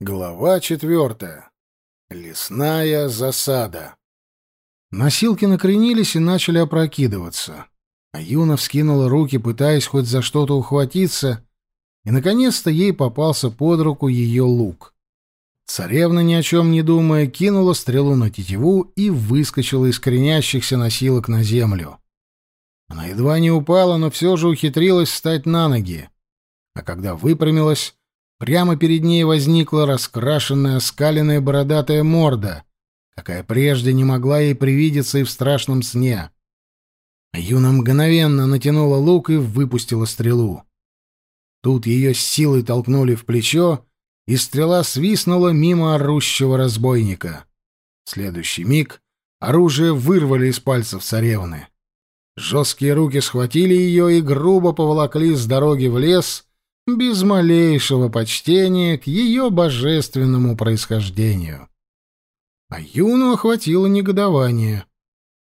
Глава четвертая. Лесная засада. Носилки накренились и начали опрокидываться. А Юна вскинула руки, пытаясь хоть за что-то ухватиться, и, наконец-то, ей попался под руку ее лук. Царевна, ни о чем не думая, кинула стрелу на тетиву и выскочила из кренящихся носилок на землю. Она едва не упала, но все же ухитрилась встать на ноги. А когда выпрямилась, Прямо перед ней возникла раскрашенная, оскаленная бородатая морда, какая прежде не могла ей привидеться и в страшном сне. Юна мгновенно натянула лук и выпустила стрелу. Тут ее с силой толкнули в плечо, и стрела свистнула мимо орущего разбойника. В следующий миг оружие вырвали из пальцев царевны. Жесткие руки схватили ее и грубо поволокли с дороги в лес — без малейшего почтения к ее божественному происхождению. А Юну охватило негодование.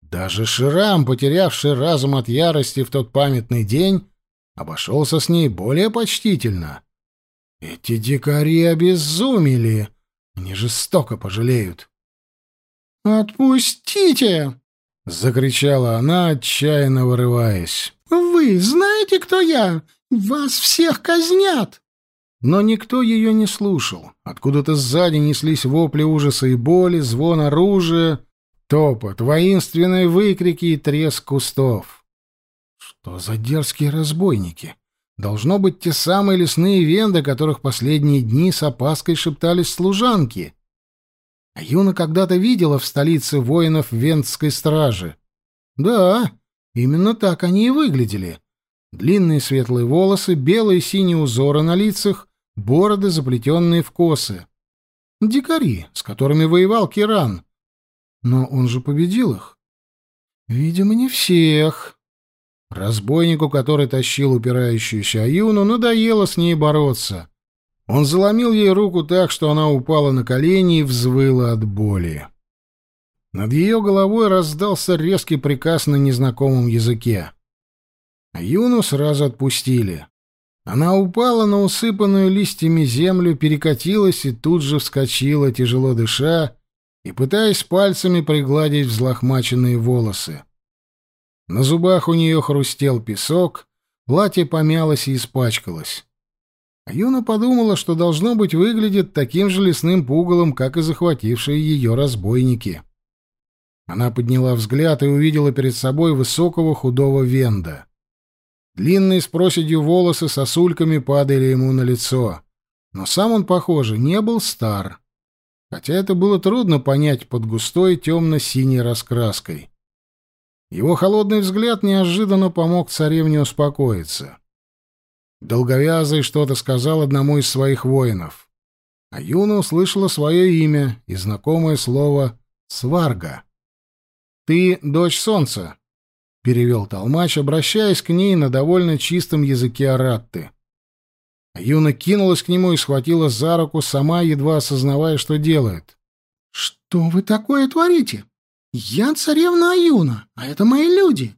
Даже Ширам, потерявший разум от ярости в тот памятный день, обошелся с ней более почтительно. Эти дикари обезумели. Они жестоко пожалеют. «Отпустите!» — закричала она, отчаянно вырываясь. «Вы знаете, кто я? Вас всех казнят!» Но никто ее не слушал. Откуда-то сзади неслись вопли ужаса и боли, звон оружия, топот, воинственные выкрики и треск кустов. Что за дерзкие разбойники? Должно быть те самые лесные венды, которых последние дни с опаской шептались служанки. А Юна когда-то видела в столице воинов вендской стражи. Да, именно так они и выглядели. Длинные светлые волосы, белые и синие узоры на лицах, бороды, заплетенные в косы. Дикари, с которыми воевал Киран. Но он же победил их. Видимо, не всех. Разбойнику, который тащил упирающуюся Аюну, надоело с ней бороться. Он заломил ей руку так, что она упала на колени и взвыла от боли. Над ее головой раздался резкий приказ на незнакомом языке. Юну сразу отпустили. Она упала на усыпанную листьями землю, перекатилась и тут же вскочила, тяжело дыша, и пытаясь пальцами пригладить взлохмаченные волосы. На зубах у нее хрустел песок, платье помялось и испачкалось. А Юна подумала, что должно быть выглядит таким же лесным пугалом, как и захватившие ее разбойники. Она подняла взгляд и увидела перед собой высокого худого венда. Длинные с проседью волосы сосульками падали ему на лицо. Но сам он, похоже, не был стар. Хотя это было трудно понять под густой темно-синей раскраской. Его холодный взгляд неожиданно помог царевне успокоиться. Долговязый что-то сказал одному из своих воинов. А Юна услышала свое имя и знакомое слово «сварга». «Ты дочь солнца», перевел толмач, обращаясь к ней на довольно чистом языке аратты. Юна кинулась к нему и схватила за руку, сама едва осознавая, что делает. «Что вы такое творите? Я царевна Аюна, а это мои люди.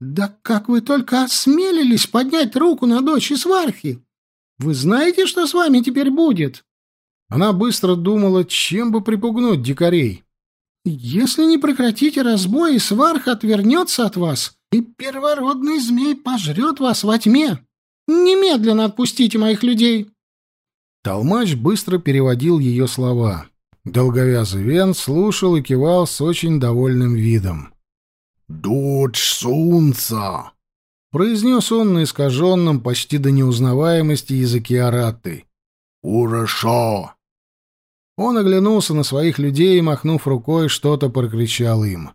Да как вы только осмелились поднять руку на дочь Свархи? Вы знаете, что с вами теперь будет?» Она быстро думала, чем бы припугнуть дикарей. Если не прекратите разбой, сварх отвернется от вас, и первородный змей пожрет вас во тьме. Немедленно отпустите моих людей!» Толмач быстро переводил ее слова. Долговязый Вен слушал и кивал с очень довольным видом. «Дочь солнца!» — произнес он на искаженном, почти до неузнаваемости языке аратты. «Урашо! Он оглянулся на своих людей и, махнув рукой, что-то прокричал им.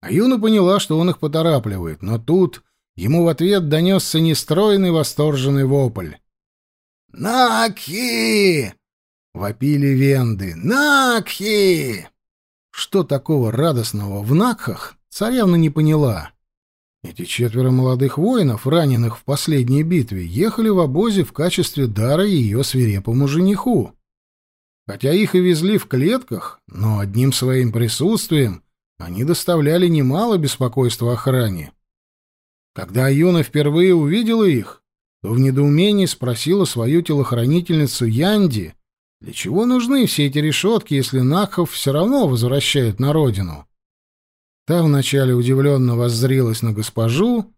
А Юна поняла, что он их поторапливает, но тут ему в ответ донесся нестройный восторженный вопль. «Накхи!» — вопили венды. «Накхи!» Что такого радостного в Накхах, царевна не поняла. Эти четверо молодых воинов, раненых в последней битве, ехали в обозе в качестве дара ее свирепому жениху. Хотя их и везли в клетках, но одним своим присутствием они доставляли немало беспокойства охране. Когда Юна впервые увидела их, то в недоумении спросила свою телохранительницу Янди, Для чего нужны все эти решетки, если Накхов все равно возвращают на родину? Та вначале удивленно воззрилась на госпожу,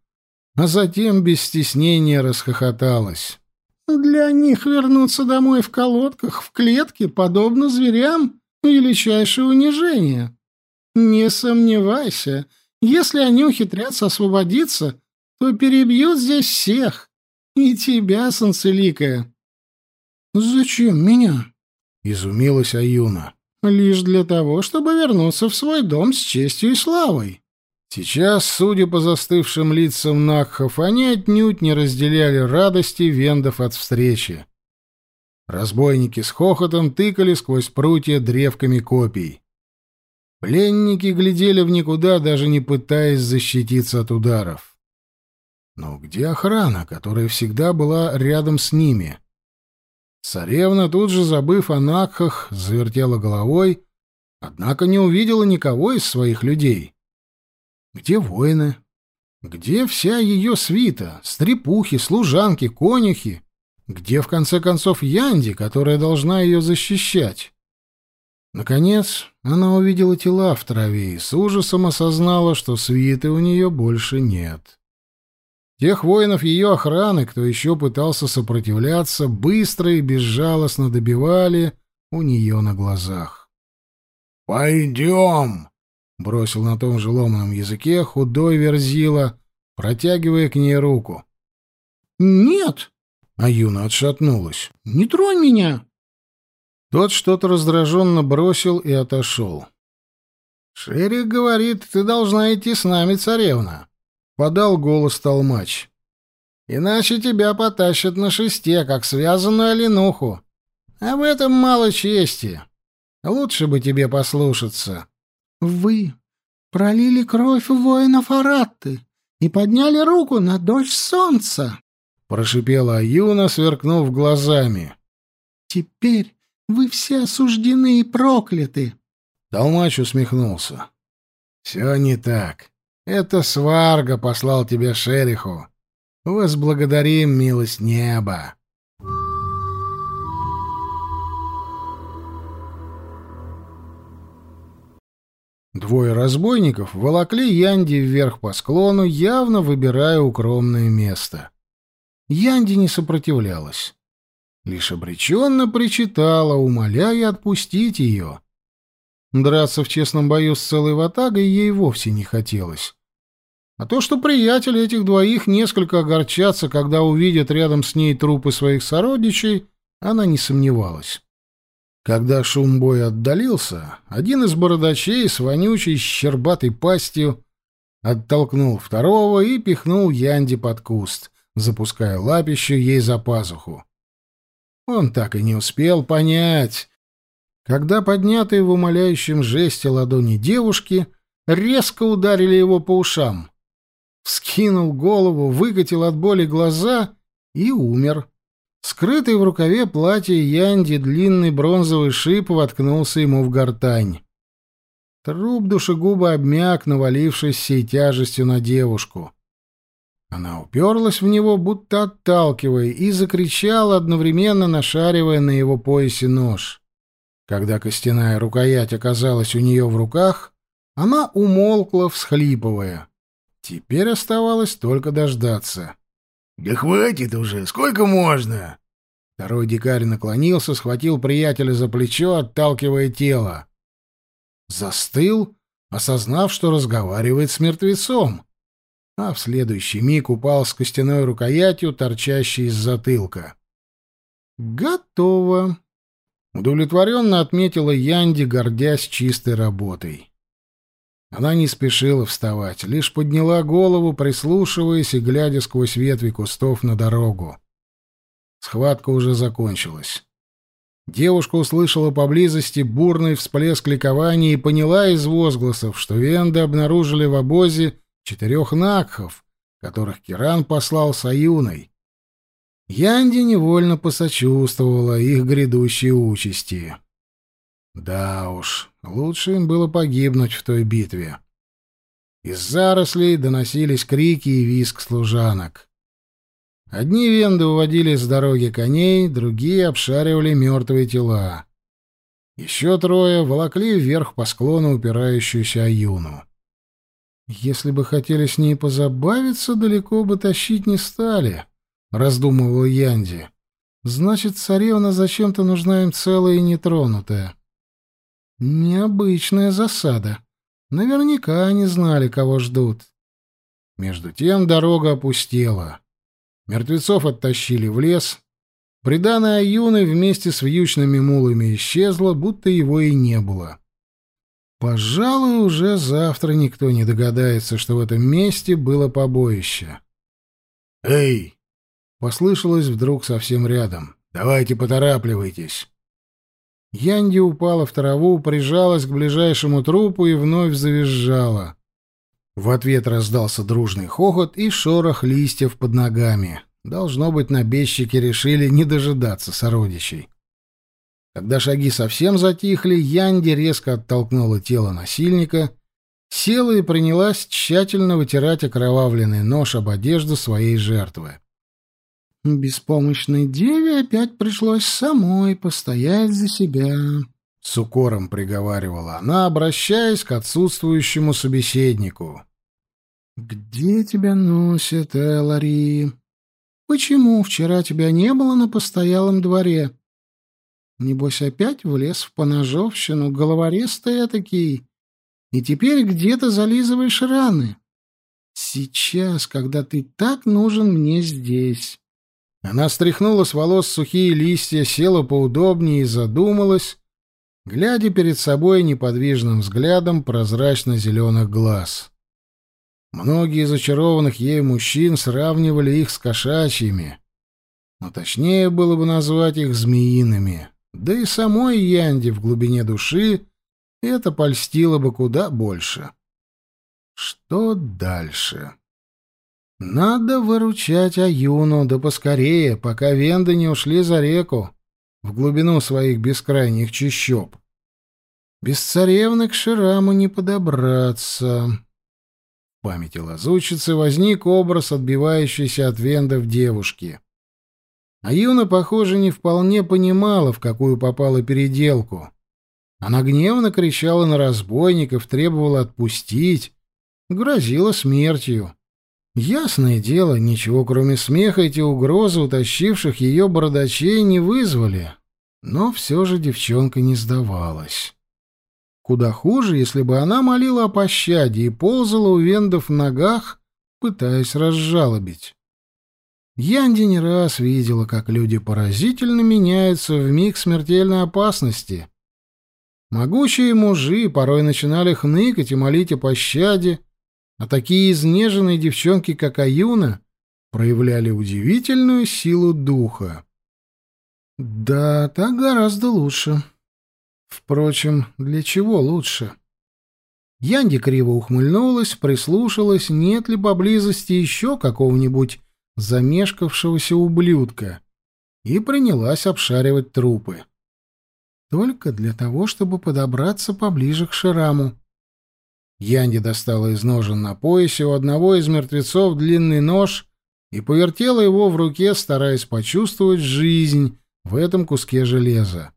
а затем без стеснения расхохоталась. «Для них вернуться домой в колодках, в клетке, подобно зверям, величайшее унижение. Не сомневайся, если они ухитрятся освободиться, то перебьют здесь всех, и тебя, Санцеликая». «Зачем меня?» — изумилась Аюна. «Лишь для того, чтобы вернуться в свой дом с честью и славой». Сейчас, судя по застывшим лицам Накхов, они отнюдь не разделяли радости вендов от встречи. Разбойники с хохотом тыкали сквозь прутья древками копий. Пленники глядели в никуда, даже не пытаясь защититься от ударов. Но где охрана, которая всегда была рядом с ними? Царевна, тут же забыв о Накхах, завертела головой, однако не увидела никого из своих людей. Где воины? Где вся ее свита? Стрепухи, служанки, конюхи? Где, в конце концов, Янди, которая должна ее защищать? Наконец, она увидела тела в траве и с ужасом осознала, что свиты у нее больше нет. Тех воинов ее охраны, кто еще пытался сопротивляться, быстро и безжалостно добивали у нее на глазах. «Пойдем!» Бросил на том же ломаном языке худой верзила, протягивая к ней руку. «Нет!» А Юна отшатнулась. «Не тронь меня!» Тот что-то раздраженно бросил и отошел. «Шерик говорит, ты должна идти с нами, царевна», — подал голос толмач. «Иначе тебя потащат на шесте, как связанную оленуху. А в этом мало чести. Лучше бы тебе послушаться». Вы пролили кровь воинов Аратты и подняли руку на дочь солнца, — прошипела Аюна, сверкнув глазами. — Теперь вы все осуждены и прокляты. Толмач усмехнулся. — Все не так. Это Сварга послал тебя Шериху. Возблагодарим милость неба. Двое разбойников волокли Янди вверх по склону, явно выбирая укромное место. Янди не сопротивлялась. Лишь обреченно причитала, умоляя отпустить ее. Драться в честном бою с целой ватагой ей вовсе не хотелось. А то, что приятели этих двоих несколько огорчатся, когда увидят рядом с ней трупы своих сородичей, она не сомневалась. Когда шум боя отдалился, один из бородачей с вонючей щербатой пастью оттолкнул второго и пихнул Янди под куст, запуская лапищу ей за пазуху. Он так и не успел понять, когда поднятые в умоляющем жесте ладони девушки резко ударили его по ушам. Вскинул голову, выкатил от боли глаза и умер. Скрытый в рукаве платья Янди длинный бронзовый шип воткнулся ему в гортань. Труп душегуба обмяк, навалившись всей тяжестью на девушку. Она уперлась в него, будто отталкивая, и закричала, одновременно нашаривая на его поясе нож. Когда костяная рукоять оказалась у нее в руках, она умолкла, всхлипывая. Теперь оставалось только дождаться. «Да хватит уже! Сколько можно?» Второй дикарь наклонился, схватил приятеля за плечо, отталкивая тело. Застыл, осознав, что разговаривает с мертвецом, а в следующий миг упал с костяной рукоятью, торчащей из затылка. «Готово!» — удовлетворенно отметила Янди, гордясь чистой работой. Она не спешила вставать, лишь подняла голову, прислушиваясь и глядя сквозь ветви кустов на дорогу. Схватка уже закончилась. Девушка услышала поблизости бурный всплеск ликования и поняла из возгласов, что венды обнаружили в обозе четырех накхов, которых Киран послал с Аюной. Янди невольно посочувствовала их грядущей участи. Да уж, лучше им было погибнуть в той битве. Из зарослей доносились крики и визг служанок. Одни венды уводили с дороги коней, другие обшаривали мертвые тела. Еще трое волокли вверх по склону упирающуюся Аюну. «Если бы хотели с ней позабавиться, далеко бы тащить не стали», — раздумывал Янди. «Значит, царевна зачем-то нужна им целая и нетронутая». «Необычная засада. Наверняка они знали, кого ждут». Между тем дорога опустела. Мертвецов оттащили в лес. Приданная Аюны вместе с вьючными мулами исчезла, будто его и не было. Пожалуй, уже завтра никто не догадается, что в этом месте было побоище. «Эй!» — послышалось вдруг совсем рядом. «Давайте поторапливайтесь!» Янди упала в траву, прижалась к ближайшему трупу и вновь завизжала. В ответ раздался дружный хохот и шорох листьев под ногами. Должно быть, набежчики решили не дожидаться сородичей. Когда шаги совсем затихли, Янди резко оттолкнула тело насильника, села и принялась тщательно вытирать окровавленный нож об одежду своей жертвы. «Беспомощной деве опять пришлось самой постоять за себя», — с укором приговаривала она, обращаясь к отсутствующему собеседнику. «Где тебя носит, Элари? Почему вчера тебя не было на постоялом дворе? Небось, опять влез в поножовщину, головорез ты этакий, и теперь где-то зализываешь раны. Сейчас, когда ты так нужен мне здесь». Она стряхнула с волос сухие листья, села поудобнее и задумалась, глядя перед собой неподвижным взглядом прозрачно-зеленых глаз. Многие из очарованных ею мужчин сравнивали их с кошачьими, но точнее было бы назвать их змеиными. Да и самой Янде в глубине души это польстило бы куда больше. Что дальше? Надо выручать Аюну, да поскорее, пока венды не ушли за реку, в глубину своих бескрайних чащоб. Без царевны к Шираму не подобраться памяти лазучицы возник образ отбивающейся от вендов девушки. А Юна, похоже, не вполне понимала, в какую попала переделку. Она гневно кричала на разбойников, требовала отпустить, грозила смертью. Ясное дело, ничего кроме смеха эти угрозы утащивших ее бородачей не вызвали. Но все же девчонка не сдавалась. Куда хуже, если бы она молила о пощаде и ползала у вендов в ногах, пытаясь разжалобить. Янди не раз видела, как люди поразительно меняются в миг смертельной опасности. Могучие мужи порой начинали хныкать и молить о пощаде, а такие изнеженные девчонки, как Аюна, проявляли удивительную силу духа. Да, так гораздо лучше. Впрочем, для чего лучше? Янди криво ухмыльнулась, прислушалась, нет ли поблизости еще какого-нибудь замешкавшегося ублюдка, и принялась обшаривать трупы. Только для того, чтобы подобраться поближе к Шираму. Янди достала из ножен на поясе у одного из мертвецов длинный нож и повертела его в руке, стараясь почувствовать жизнь в этом куске железа.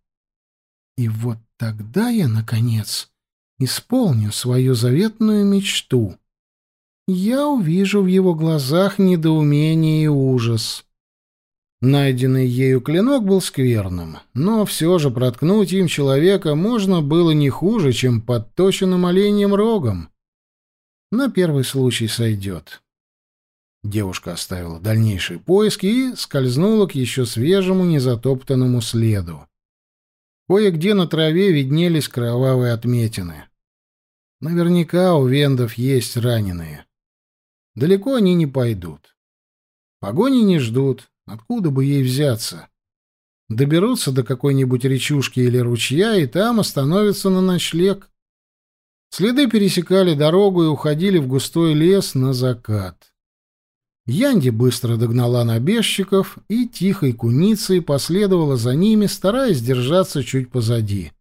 И вот тогда я, наконец, исполню свою заветную мечту. Я увижу в его глазах недоумение и ужас. Найденный ею клинок был скверным, но все же проткнуть им человека можно было не хуже, чем подточенным оленьим рогом. На первый случай сойдет. Девушка оставила дальнейшие поиски и скользнула к еще свежему незатоптанному следу. Кое-где на траве виднелись кровавые отметины. Наверняка у вендов есть раненые. Далеко они не пойдут. Погони не ждут. Откуда бы ей взяться? Доберутся до какой-нибудь речушки или ручья, и там остановятся на ночлег. Следы пересекали дорогу и уходили в густой лес на закат. Янди быстро догнала набежчиков и тихой куницей последовала за ними, стараясь держаться чуть позади.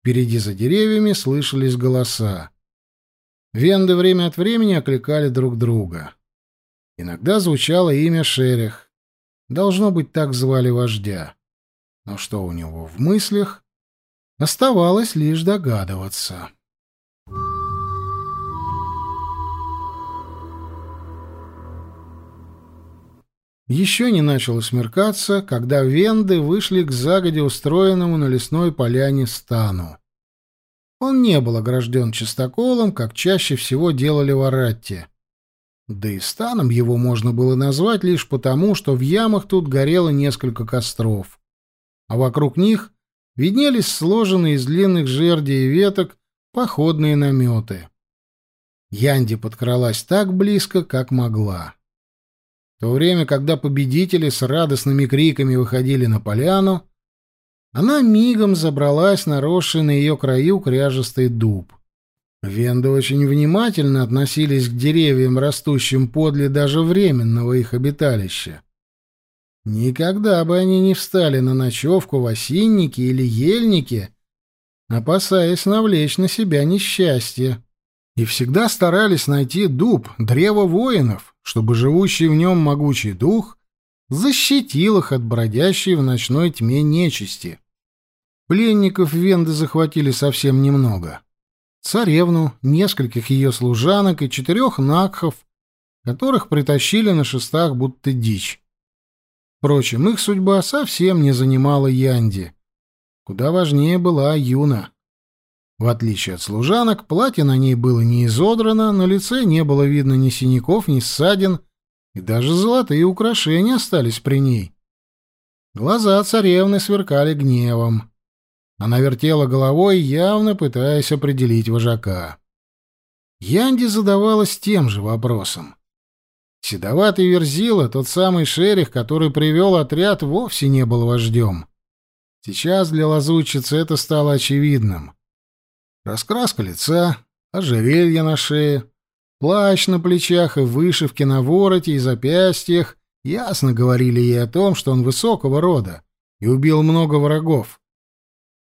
Впереди за деревьями слышались голоса. Венды время от времени окликали друг друга. Иногда звучало имя Шерех. Должно быть, так звали вождя. Но что у него в мыслях, оставалось лишь догадываться. Еще не начало смеркаться, когда венды вышли к загоде устроенному на лесной поляне стану. Он не был огражден чистоколом, как чаще всего делали в Аратте. Да и станом его можно было назвать лишь потому, что в ямах тут горело несколько костров, а вокруг них виднелись сложенные из длинных жердей и веток походные наметы. Янди подкралась так близко, как могла. В то время, когда победители с радостными криками выходили на поляну, она мигом забралась на росший на ее краю кряжестый дуб. Венды очень внимательно относились к деревьям, растущим подле даже временного их обиталища. Никогда бы они не встали на ночевку в осиннике или ельнике, опасаясь навлечь на себя несчастье и всегда старались найти дуб, древо воинов, чтобы живущий в нем могучий дух защитил их от бродящей в ночной тьме нечисти. Пленников венды захватили совсем немного. Царевну, нескольких ее служанок и четырех накхов, которых притащили на шестах будто дичь. Впрочем, их судьба совсем не занимала Янди. Куда важнее была Юна. В отличие от служанок, платье на ней было не изодрано, на лице не было видно ни синяков, ни ссадин, и даже золотые украшения остались при ней. Глаза царевны сверкали гневом. Она вертела головой, явно пытаясь определить вожака. Янди задавалась тем же вопросом. Седоватый Верзила, тот самый шерих, который привел отряд, вовсе не был вождем. Сейчас для лазутчицы это стало очевидным. Раскраска лица, ожерелье на шее, плащ на плечах и вышивки на вороте и запястьях ясно говорили ей о том, что он высокого рода и убил много врагов.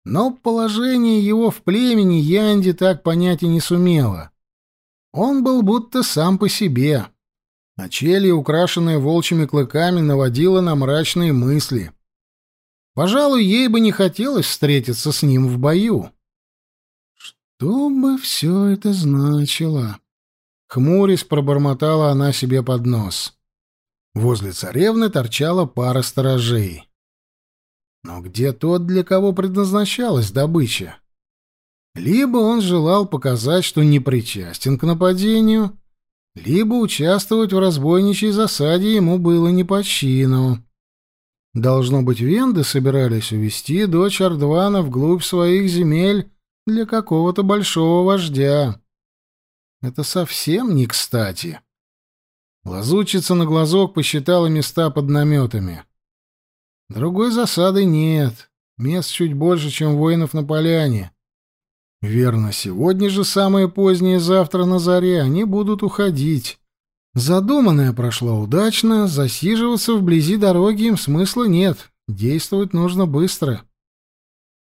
Но положение его в племени Янди так понять и не сумела. Он был будто сам по себе. А челье, украшенное волчьими клыками, наводило на мрачные мысли. Пожалуй, ей бы не хотелось встретиться с ним в бою. Что бы все это значило? Хмурясь, пробормотала она себе под нос. Возле царевны торчала пара сторожей. Но где тот, для кого предназначалась добыча? Либо он желал показать, что не причастен к нападению, либо участвовать в разбойничьей засаде ему было не по чину. Должно быть, венды собирались увести дочь Ардвана вглубь своих земель для какого-то большого вождя. Это совсем не кстати. Лазучица на глазок посчитала места под наметами. Другой засады нет. Мест чуть больше, чем воинов на поляне. Верно, сегодня же самое позднее, завтра на заре, они будут уходить. Задуманное прошло удачно, засиживаться вблизи дороги им смысла нет. Действовать нужно быстро.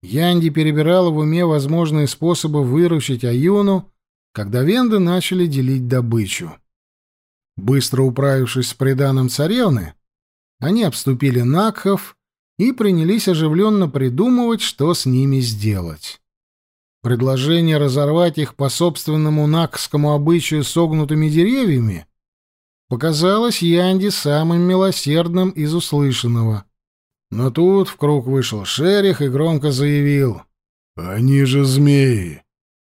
Янди перебирала в уме возможные способы выручить Аюну, когда венды начали делить добычу. Быстро управившись с приданым царевны, они обступили Накхов и принялись оживленно придумывать, что с ними сделать. Предложение разорвать их по собственному накскому обычаю согнутыми деревьями показалось Янди самым милосердным из услышанного — но тут в круг вышел шерих и громко заявил. «Они же змеи,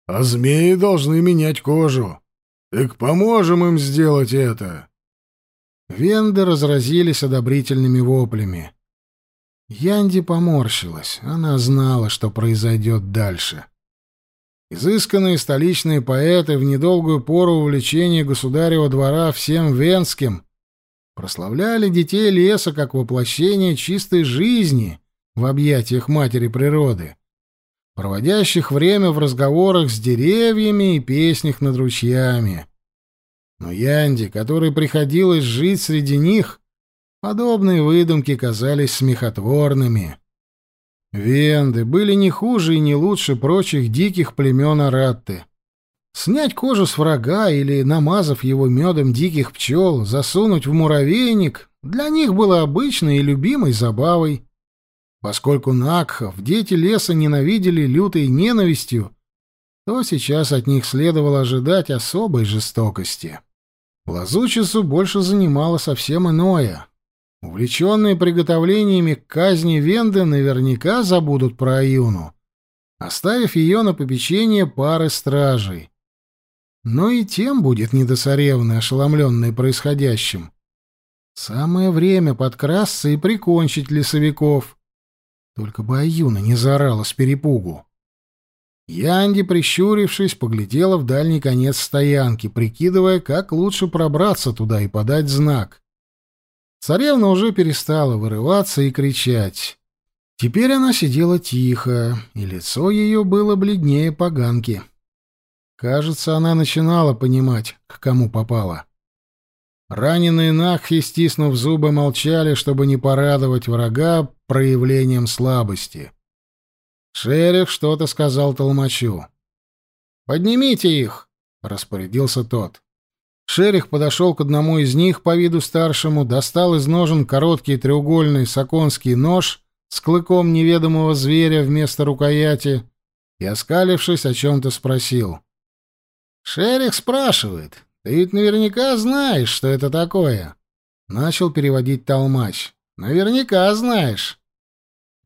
а змеи должны менять кожу. Так поможем им сделать это!» Венды разразились одобрительными воплями. Янди поморщилась. Она знала, что произойдет дальше. Изысканные столичные поэты в недолгую пору увлечения государева двора всем венским прославляли детей леса как воплощение чистой жизни в объятиях матери природы, проводящих время в разговорах с деревьями и песнях над ручьями. Но Янди, которой приходилось жить среди них, подобные выдумки казались смехотворными. Венды были не хуже и не лучше прочих диких племен Аратты. Снять кожу с врага или, намазав его медом диких пчел, засунуть в муравейник для них было обычной и любимой забавой. Поскольку Накхов дети леса ненавидели лютой ненавистью, то сейчас от них следовало ожидать особой жестокости. Лазучицу больше занимало совсем иное. Увлеченные приготовлениями к казни Венды наверняка забудут про Аюну, оставив ее на попечение пары стражей. Но и тем будет не до царевны, ошеломленной происходящим. Самое время подкрасться и прикончить лесовиков. Только бы Аюна не заорала с перепугу. Янди, прищурившись, поглядела в дальний конец стоянки, прикидывая, как лучше пробраться туда и подать знак. Царевна уже перестала вырываться и кричать. Теперь она сидела тихо, и лицо ее было бледнее поганки. Кажется, она начинала понимать, к кому попала. Раненые Нахи, стиснув зубы, молчали, чтобы не порадовать врага проявлением слабости. Шерих что-то сказал толмачу. «Поднимите их!» — распорядился тот. Шерих подошел к одному из них по виду старшему, достал из ножен короткий треугольный саконский нож с клыком неведомого зверя вместо рукояти и, оскалившись, о чем-то спросил. Шерих спрашивает. Ты ведь наверняка знаешь, что это такое. Начал переводить толмач. Наверняка знаешь.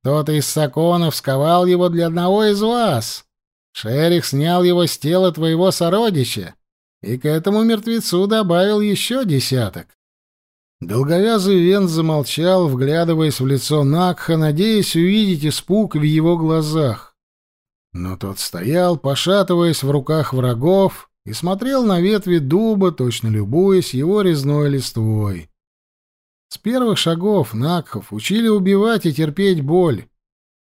Кто-то из саконов сковал его для одного из вас. Шерих снял его с тела твоего сородича и к этому мертвецу добавил еще десяток. Долговязый Вен замолчал, вглядываясь в лицо Накха, надеясь увидеть испуг в его глазах. Но тот стоял, пошатываясь в руках врагов, и смотрел на ветви дуба, точно любуясь его резной листвой. С первых шагов Накхов учили убивать и терпеть боль,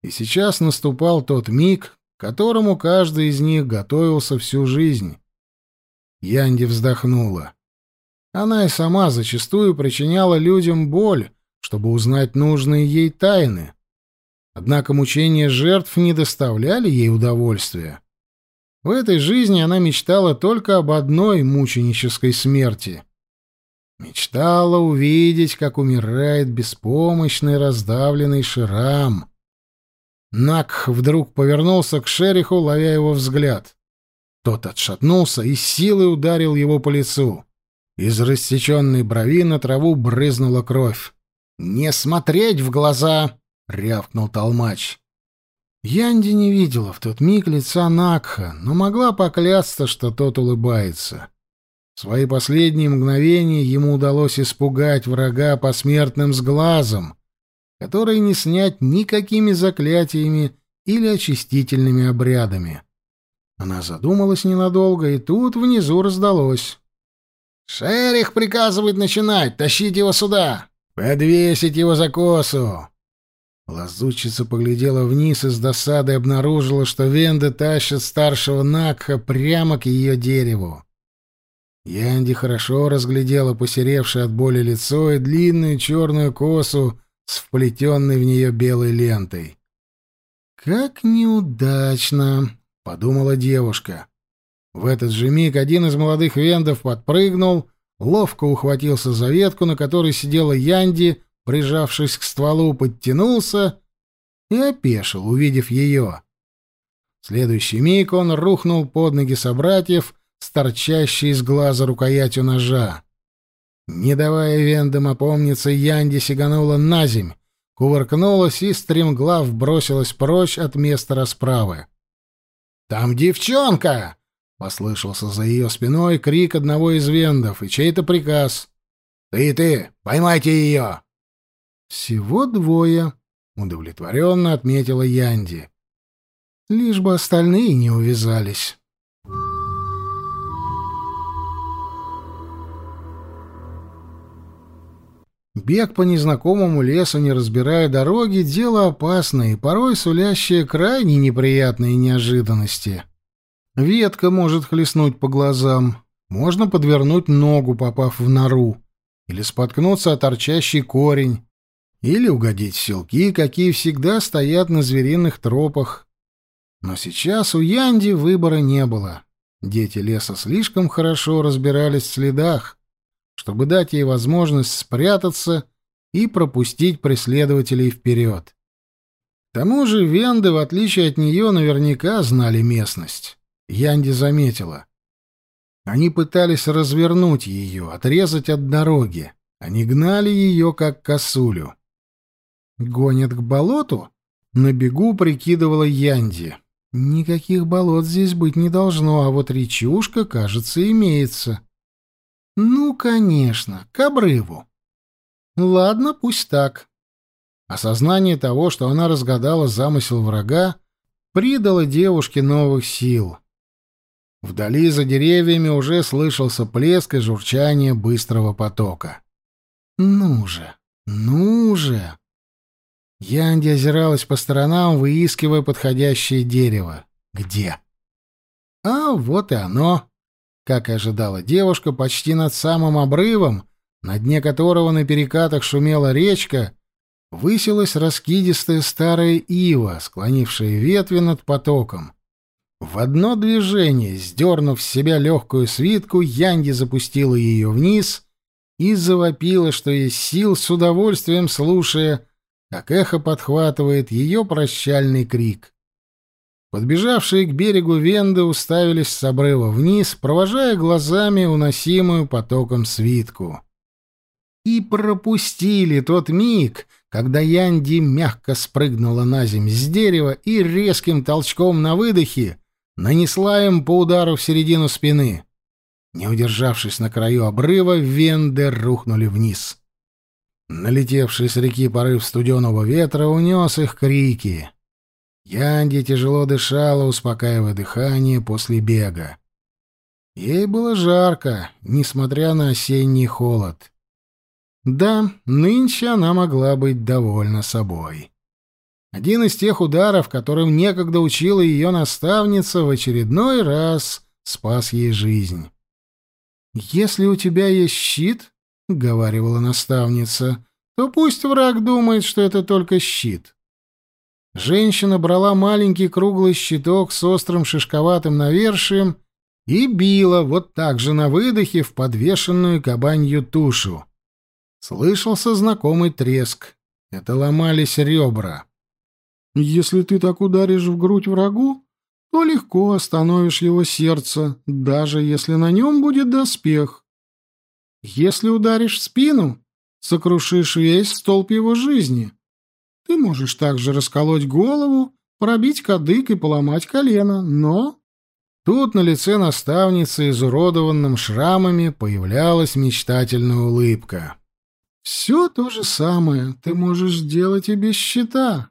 и сейчас наступал тот миг, к которому каждый из них готовился всю жизнь. Янди вздохнула. Она и сама зачастую причиняла людям боль, чтобы узнать нужные ей тайны. Однако мучения жертв не доставляли ей удовольствия. В этой жизни она мечтала только об одной мученической смерти. Мечтала увидеть, как умирает беспомощный раздавленный Ширам. Накх вдруг повернулся к Шериху, ловя его взгляд. Тот отшатнулся и силой ударил его по лицу. Из рассеченной брови на траву брызнула кровь. «Не смотреть в глаза!» — рявкнул толмач. Янди не видела в тот миг лица Накха, но могла поклясться, что тот улыбается. Свои последние мгновения ему удалось испугать врага посмертным сглазом, который не снять никакими заклятиями или очистительными обрядами. Она задумалась ненадолго, и тут внизу раздалось. «Шерих приказывает начинать! Тащить его сюда! Подвесить его за косу! Лазутчица поглядела вниз и с досадой обнаружила, что Венда тащит старшего Накха прямо к ее дереву. Янди хорошо разглядела посеревшее от боли лицо и длинную черную косу с вплетенной в нее белой лентой. «Как неудачно!» — подумала девушка. В этот же миг один из молодых вендов подпрыгнул, ловко ухватился за ветку, на которой сидела Янди, прижавшись к стволу, подтянулся и опешил, увидев ее. В следующий миг он рухнул под ноги собратьев с торчащей из глаза рукоятью ножа. Не давая вендам опомниться, Янди сиганула на земь, кувыркнулась и стремглав бросилась прочь от места расправы. «Там девчонка!» — послышался за ее спиной крик одного из вендов и чей-то приказ. «Ты, ты, поймайте ее!» «Всего двое», — удовлетворенно отметила Янди. «Лишь бы остальные не увязались». Бег по незнакомому лесу, не разбирая дороги, дело опасное и порой сулящее крайне неприятные неожиданности. Ветка может хлестнуть по глазам, можно подвернуть ногу, попав в нору, или споткнуться о торчащий корень, или угодить в селки, какие всегда стоят на звериных тропах. Но сейчас у Янди выбора не было. Дети леса слишком хорошо разбирались в следах, чтобы дать ей возможность спрятаться и пропустить преследователей вперед. К тому же венды, в отличие от нее, наверняка знали местность. Янди заметила. Они пытались развернуть ее, отрезать от дороги. Они гнали ее, как косулю. «Гонят к болоту?» — на бегу прикидывала Янди. «Никаких болот здесь быть не должно, а вот речушка, кажется, имеется». «Ну, конечно, к обрыву». «Ладно, пусть так». Осознание того, что она разгадала замысел врага, придало девушке новых сил. Вдали за деревьями уже слышался плеск и журчание быстрого потока. «Ну же, ну же!» Янди озиралась по сторонам, выискивая подходящее дерево. «Где?» «А вот и оно!» Как и ожидала девушка, почти над самым обрывом, на дне которого на перекатах шумела речка, высилась раскидистая старая ива, склонившая ветви над потоком. В одно движение, сдернув с себя легкую свитку, Янди запустила ее вниз и завопила, что есть сил, с удовольствием слушая, как эхо подхватывает ее прощальный крик. Подбежавшие к берегу венды уставились с обрыва вниз, провожая глазами уносимую потоком свитку. И пропустили тот миг, когда Янди мягко спрыгнула на земь с дерева и резким толчком на выдохе нанесла им по удару в середину спины. Не удержавшись на краю обрыва, венды рухнули вниз. Налетевший с реки порыв студеного ветра унес их крики. Янди тяжело дышала, успокаивая дыхание после бега. Ей было жарко, несмотря на осенний холод. Да, нынче она могла быть довольна собой. Один из тех ударов, которым некогда учила ее наставница, в очередной раз спас ей жизнь. «Если у тебя есть щит, — говаривала наставница, — то пусть враг думает, что это только щит». Женщина брала маленький круглый щиток с острым шишковатым навершием и била вот так же на выдохе в подвешенную кабанью тушу. Слышался знакомый треск. Это ломались ребра. Если ты так ударишь в грудь врагу, то легко остановишь его сердце, даже если на нем будет доспех. Если ударишь в спину, сокрушишь весь столб его жизни. Ты можешь также расколоть голову, пробить кадык и поломать колено, но... Тут на лице наставницы, изуродованным шрамами, появлялась мечтательная улыбка. «Все то же самое ты можешь делать и без щита.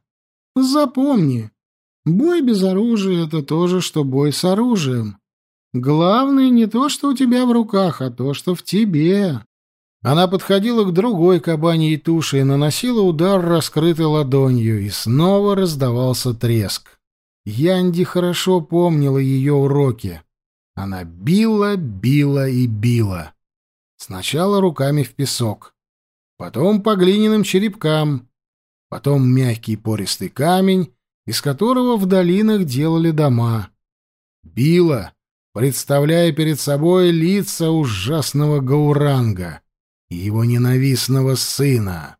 Запомни, бой без оружия — это то же, что бой с оружием. Главное не то, что у тебя в руках, а то, что в тебе. Она подходила к другой кабаньей туше и наносила удар раскрытой ладонью, и снова раздавался треск. Янди хорошо помнила ее уроки. Она била, била и била. Сначала руками в песок, потом по глиняным черепкам, потом мягкий пористый камень, из которого в долинах делали дома. Била, представляя перед собой лица ужасного Гауранга его ненавистного сына.